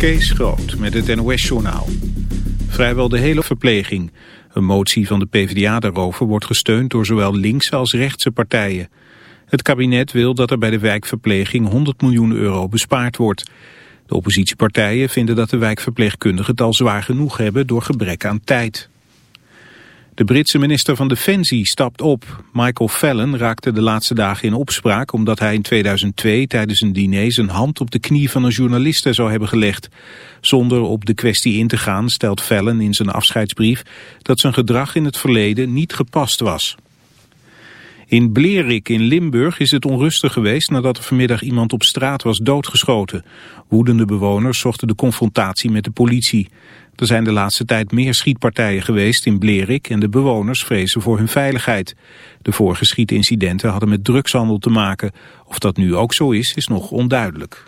Kees Groot met het NOS-journaal. Vrijwel de hele verpleging. Een motie van de PvdA daarover wordt gesteund door zowel linkse als rechtse partijen. Het kabinet wil dat er bij de wijkverpleging 100 miljoen euro bespaard wordt. De oppositiepartijen vinden dat de wijkverpleegkundigen het al zwaar genoeg hebben door gebrek aan tijd. De Britse minister van Defensie stapt op. Michael Fallon raakte de laatste dagen in opspraak omdat hij in 2002 tijdens een diner zijn hand op de knie van een journaliste zou hebben gelegd. Zonder op de kwestie in te gaan stelt Fallon in zijn afscheidsbrief dat zijn gedrag in het verleden niet gepast was. In Blerik in Limburg is het onrustig geweest nadat er vanmiddag iemand op straat was doodgeschoten. Woedende bewoners zochten de confrontatie met de politie. Er zijn de laatste tijd meer schietpartijen geweest in Blerik en de bewoners vrezen voor hun veiligheid. De vorige schietincidenten hadden met drugshandel te maken. Of dat nu ook zo is, is nog onduidelijk.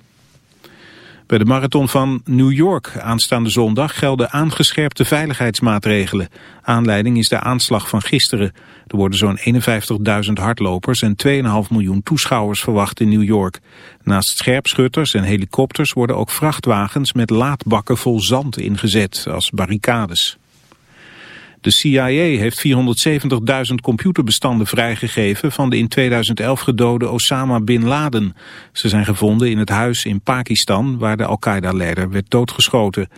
Bij de marathon van New York aanstaande zondag gelden aangescherpte veiligheidsmaatregelen. Aanleiding is de aanslag van gisteren. Er worden zo'n 51.000 hardlopers en 2,5 miljoen toeschouwers verwacht in New York. Naast scherpschutters en helikopters worden ook vrachtwagens met laadbakken vol zand ingezet als barricades. De CIA heeft 470.000 computerbestanden vrijgegeven van de in 2011 gedode Osama Bin Laden. Ze zijn gevonden in het huis in Pakistan waar de Al-Qaeda-leider werd doodgeschoten.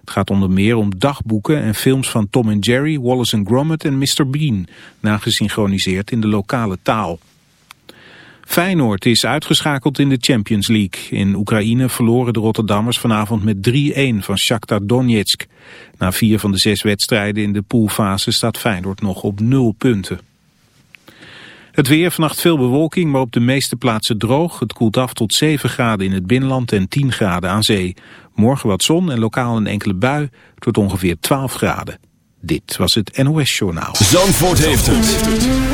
Het gaat onder meer om dagboeken en films van Tom en Jerry, Wallace and Gromit en Mr. Bean, nagesynchroniseerd in de lokale taal. Feyenoord is uitgeschakeld in de Champions League. In Oekraïne verloren de Rotterdammers vanavond met 3-1 van Shakhtar Donetsk. Na vier van de zes wedstrijden in de poolfase staat Feyenoord nog op 0 punten. Het weer, vannacht veel bewolking, maar op de meeste plaatsen droog. Het koelt af tot 7 graden in het binnenland en 10 graden aan zee. Morgen wat zon en lokaal een enkele bui tot ongeveer 12 graden. Dit was het NOS Journaal. Zandvoort heeft het.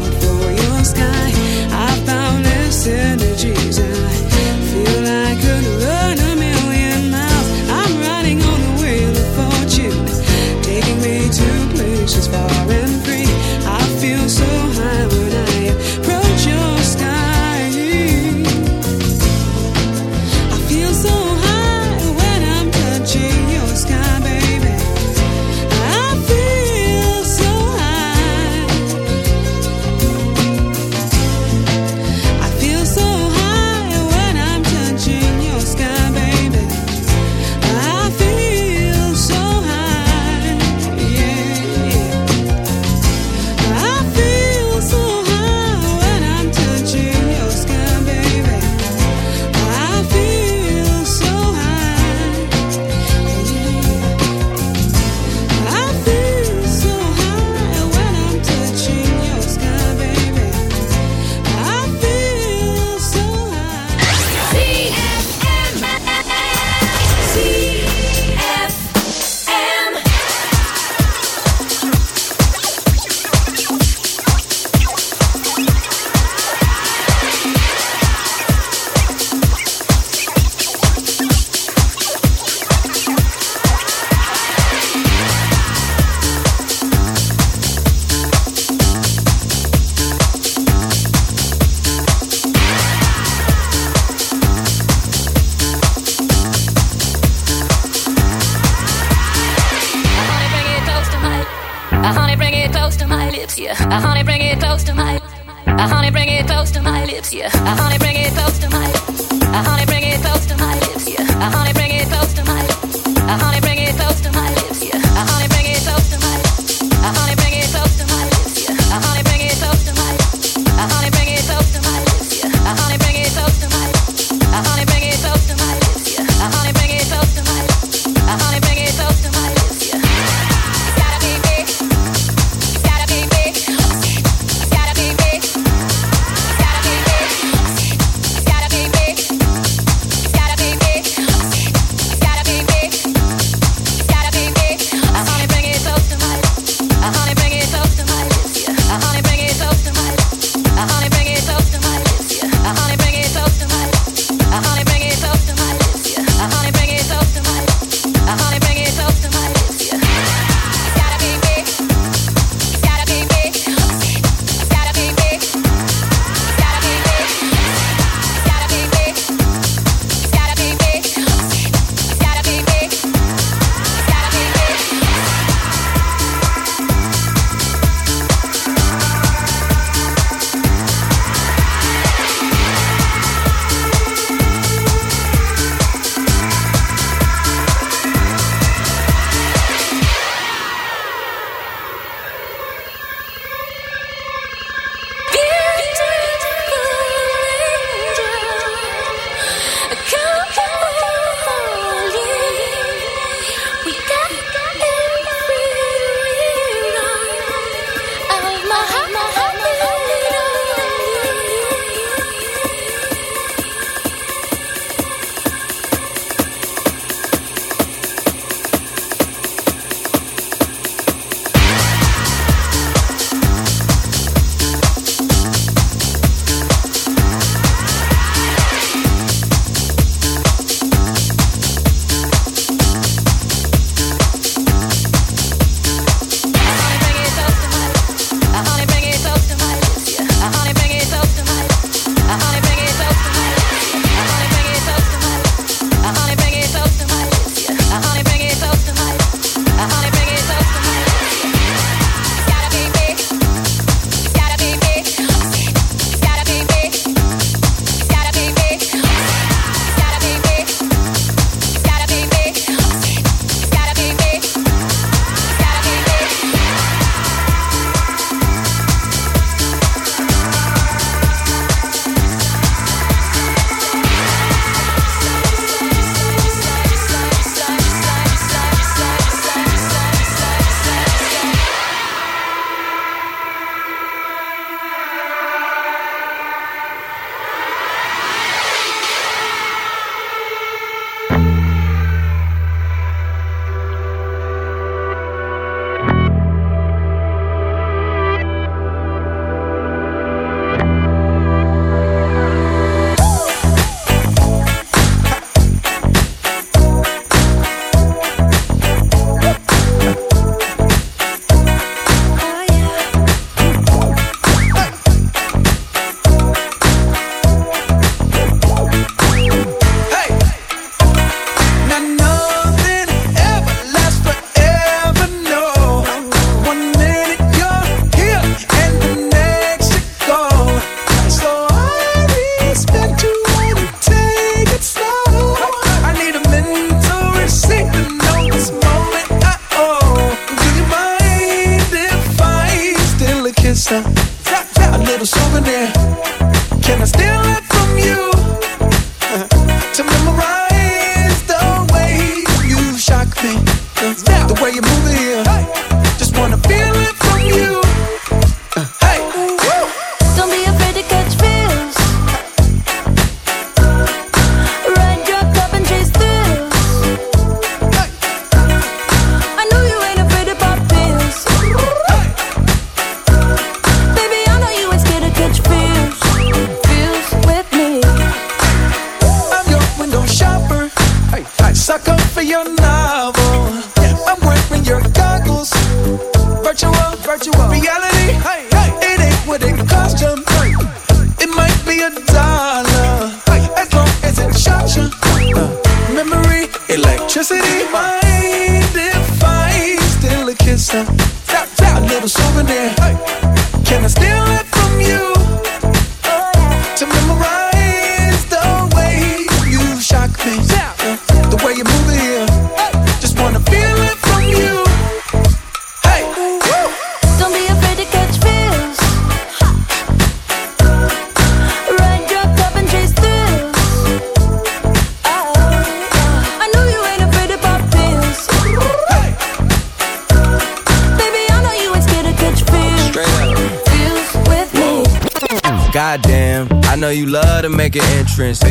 this I feel I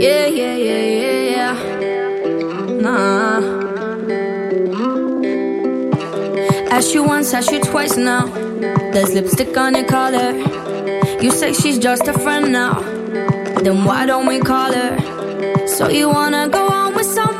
Yeah, yeah, yeah, yeah, yeah. Nah. Asked you once, asked you twice now. There's lipstick on your collar. You say she's just a friend now. Then why don't we call her? So you wanna go on with someone?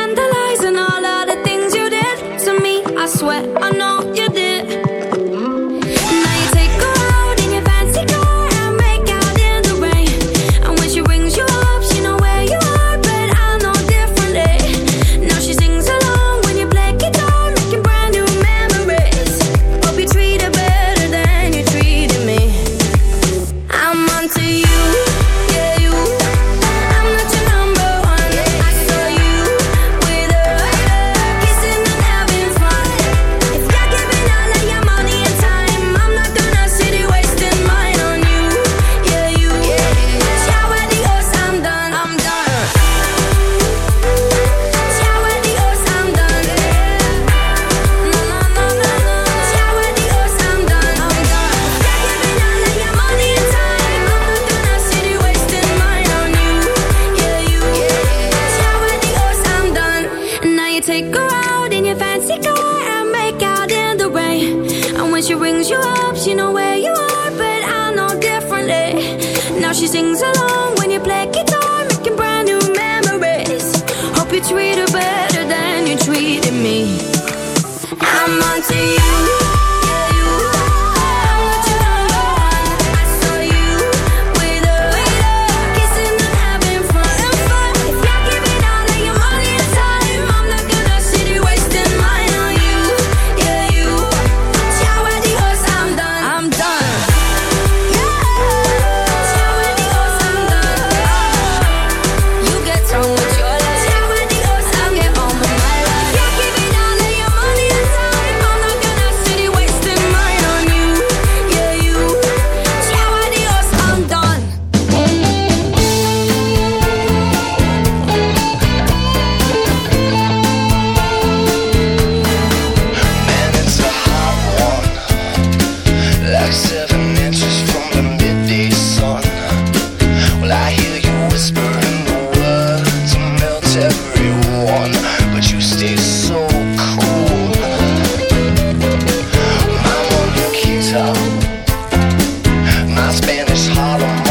It's hard